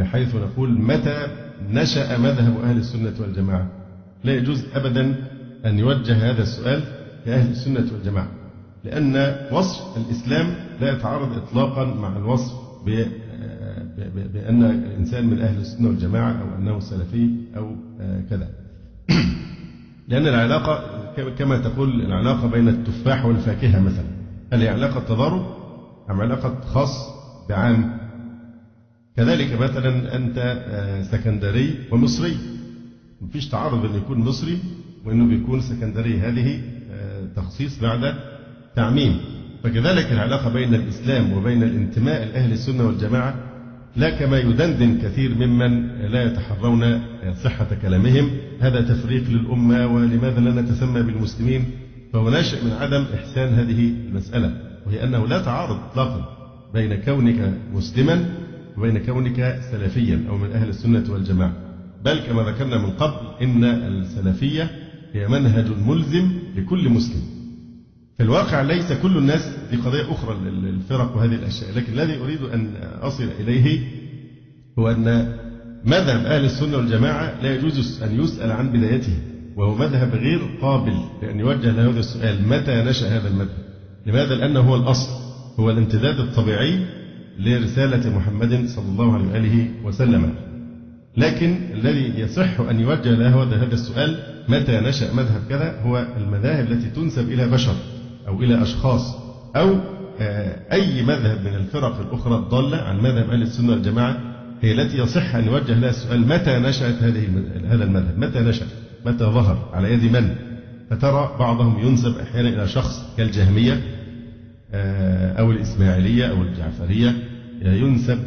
بحيث نقول متى نشأ مذهب أهل السنة والجماعة. لا يجوز أبدا أن يوجه هذا السؤال لأهل السنة والجماعة لأن وصف الإسلام لا يتعارض إطلاقا مع الوصف بأن الإنسان من أهل السنة والجماعة أو أنه سلفي أو كذا. لأن العلاقة كما تقول العلاقة بين التفاح والفاكهة مثلا هل هي علاقة تضارب أم علاقة خاص بعام؟ كذلك مثلا أنت سكندري ومصري. مفيش تعارض بين يكون مصري وأنه بيكون سكندري. هذه تخصيص بعد تعميم. فكذلك العلاقة بين الإسلام وبين الانتماء لأهل السنة والجماعة لا كما يدندن كثير ممن لا يتحرون صحة كلامهم. هذا تفريق للأمة ولماذا لا نتسمى بالمسلمين؟ فهو ناشئ من عدم إحسان هذه المسألة وهي أنه لا تعارض إطلاقا بين كونك مسلما وبين كونك سلفيا أو من أهل السنة والجماعة. بل كما ذكرنا من قبل إن السلفية هي منهج ملزم لكل مسلم. في الواقع ليس كل الناس دي قضية أخرى الفرق وهذه الأشياء. لكن الذي أريد أن أصل إليه هو أن مذهب أهل السنة والجماعة لا يجوز أن يسأل عن بدايته وهو مذهب غير قابل لأن يوجه له هذا السؤال متى نشأ هذا المذهب؟ لماذا؟ لأنه هو الأصل هو الامتداد الطبيعي لرسالة محمد صلى الله عليه وآله وسلم. لكن الذي يصح أن يوجه له هذا السؤال متى نشأ مذهب كذا؟ هو المذاهب التي تنسب إلى بشر أو إلى أشخاص أو أي مذهب من الفرق الأخرى الضالة عن مذهب أهل السنة والجماعة؟ هي التي يصح أن يوجه لها السؤال متى نشأت هذه هذا المذهب؟ متى نشأ؟ متى ظهر؟ على يد من؟ فترى بعضهم ينسب أحيانا إلى شخص كالجهمية أو الإسماعيلية أو الجعفرية. ينسب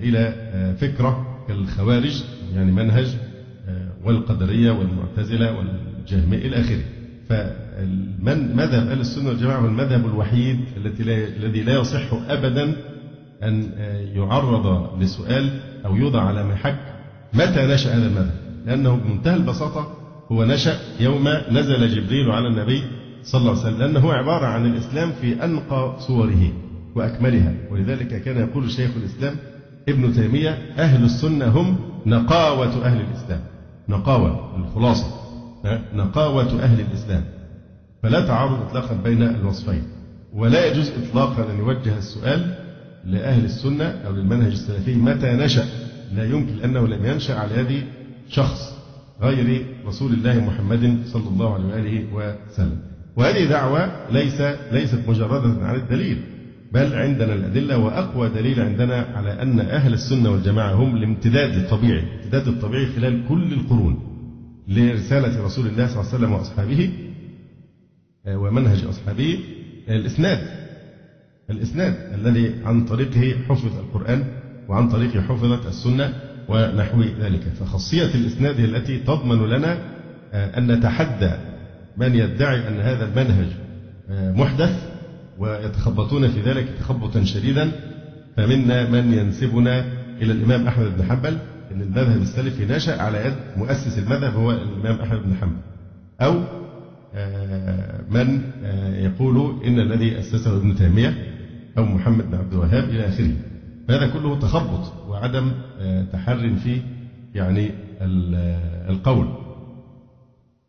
إلى فكرة كالخوارج يعني منهج والقدرية والمعتزلة والجهمية إلى آخره. فمذهب أهل السنة والجماعة هو المذهب الوحيد التي لا الذي لا يصح أبدا أن يعرض لسؤال أو يوضع على محك متى نشأ هذا المذهب. لأنه بمنتهى البساطة هو نشأ يوم نزل جبريل على النبي صلى الله عليه وسلم لأنه عبارة عن الإسلام في أنقى صوره. وأكملها. ولذلك كان يقول شيخ الإسلام ابن تيمية أهل السنة هم نقاوة أهل الإسلام. نقاوة الخلاصة. نقاوة أهل الإسلام. فلا تعارض إطلاقا بين الوصفين. ولا يجوز إطلاقا أن يوجه السؤال لأهل السنة أو للمنهج السلفي متى نشأ. لا يمكن لأنه لم ينشأ على يد شخص غير رسول الله محمد صلى الله عليه وآله وسلم. وهذه دعوة ليس ليست مجردة عن الدليل. بل عندنا الأدلة وأقوى دليل عندنا على أن أهل السنة والجماعة هم الامتداد الطبيعي الامتداد الطبيعي خلال كل القرون لرسالة رسول الله صلى الله عليه وسلم وأصحابه ومنهج أصحابه الإسناد. الإسناد الذي عن طريقه حفظ القرآن وعن طريقه حفظت السنة ونحو ذلك. فخاصية الإسناد التي تضمن لنا أن نتحدى من يدعي أن هذا المنهج محدث ويتخبطون في ذلك تخبطا شديدا. فمنا من ينسبنا إلى الإمام أحمد بن حنبل أن المذهب السلفي نشأ على يد مؤسس المذهب هو الإمام أحمد بن حنبل. أو من يقول إن الذي أسسه ابن تيمية أو محمد بن عبد الوهاب إلى آخره. فهذا كله تخبط وعدم تحر في يعني القول.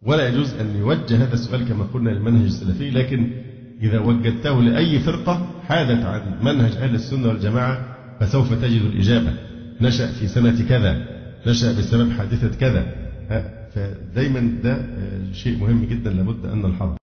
ولا يجوز أن يوجه هذا السؤال كما قلنا للمنهج السلفي لكن إذا وجدته لأي فرقة حادت عن منهج أهل السنة والجماعة فسوف تجد الإجابة. نشأ في سنة كذا نشأ بسبب حادثة كذا. فدايما ده شيء مهم جدا لابد أن نلحظه.